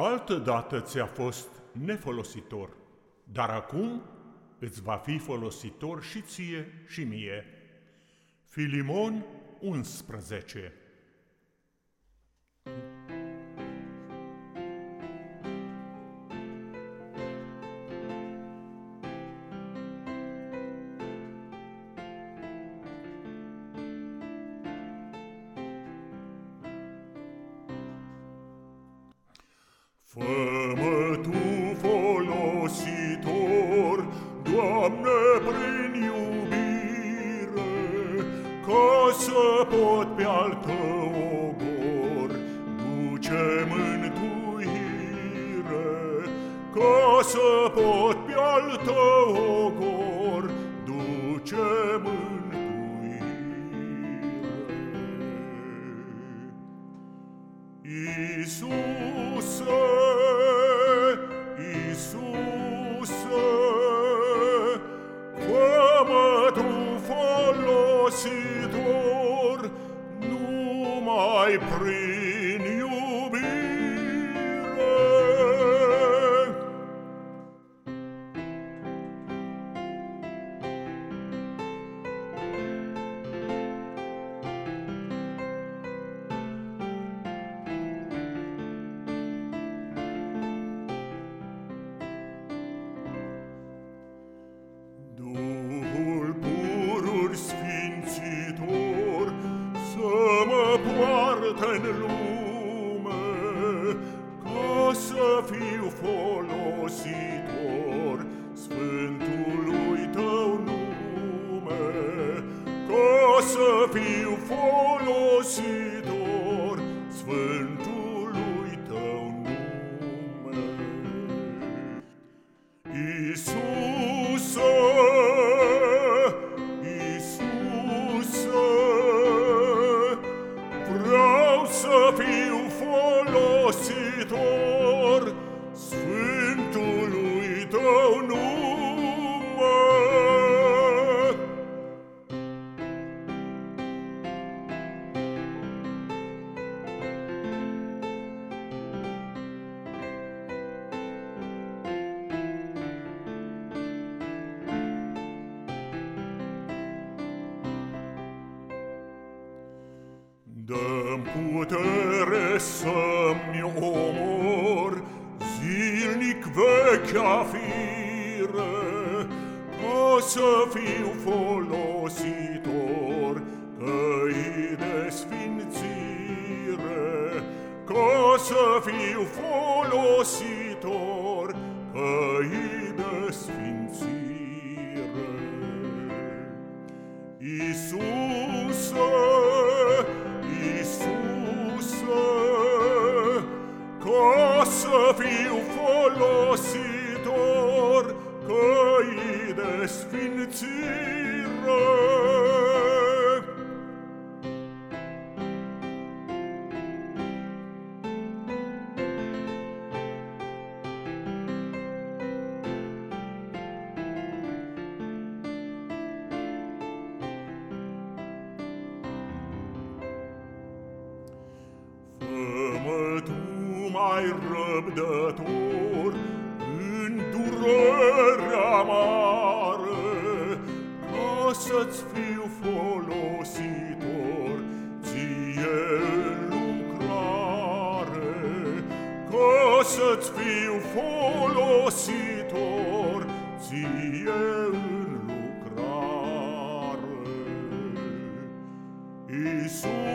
Altădată ți-a fost nefolositor, dar acum îți va fi folositor și ție și mie. Filimon 11 Fă-mă tu folositor, Doamne, prin iubire, Ca să pot pe al Tău ogor duce mântuire, Ca să pot pe al Tău ogor duce mântuire. Iisuse, numai prin folositor Sfântului Tău nume Ca să fiu folositor Sfântului Tău nume. Iisuse să fiu folositor Dăm putere să-mi omor Zilnic vechea fire. Ca să fiu folositor Căi de sfințire. Ca să fiu folositor Căi de sfințire. Iisuse mai răbdător în durerea mare, ca să-ți fiu folositor ție în lucrare, ca să-ți fiu folositor ție în lucrare. Iisuse,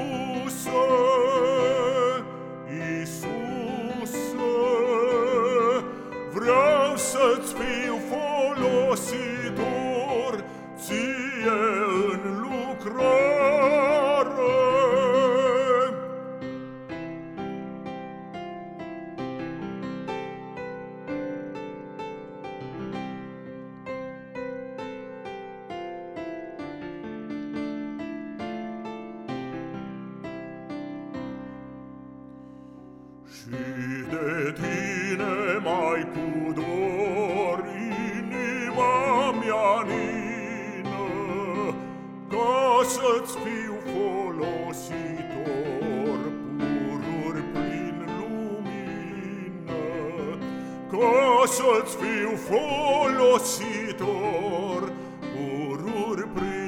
Și de tine mai cu dor inima mea nină, Ca să-ți fiu folositor pururi prin lumină, Ca să-ți fiu folositor pururi prin